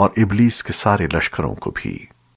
और इबलीस के सारे लश्करों को भी।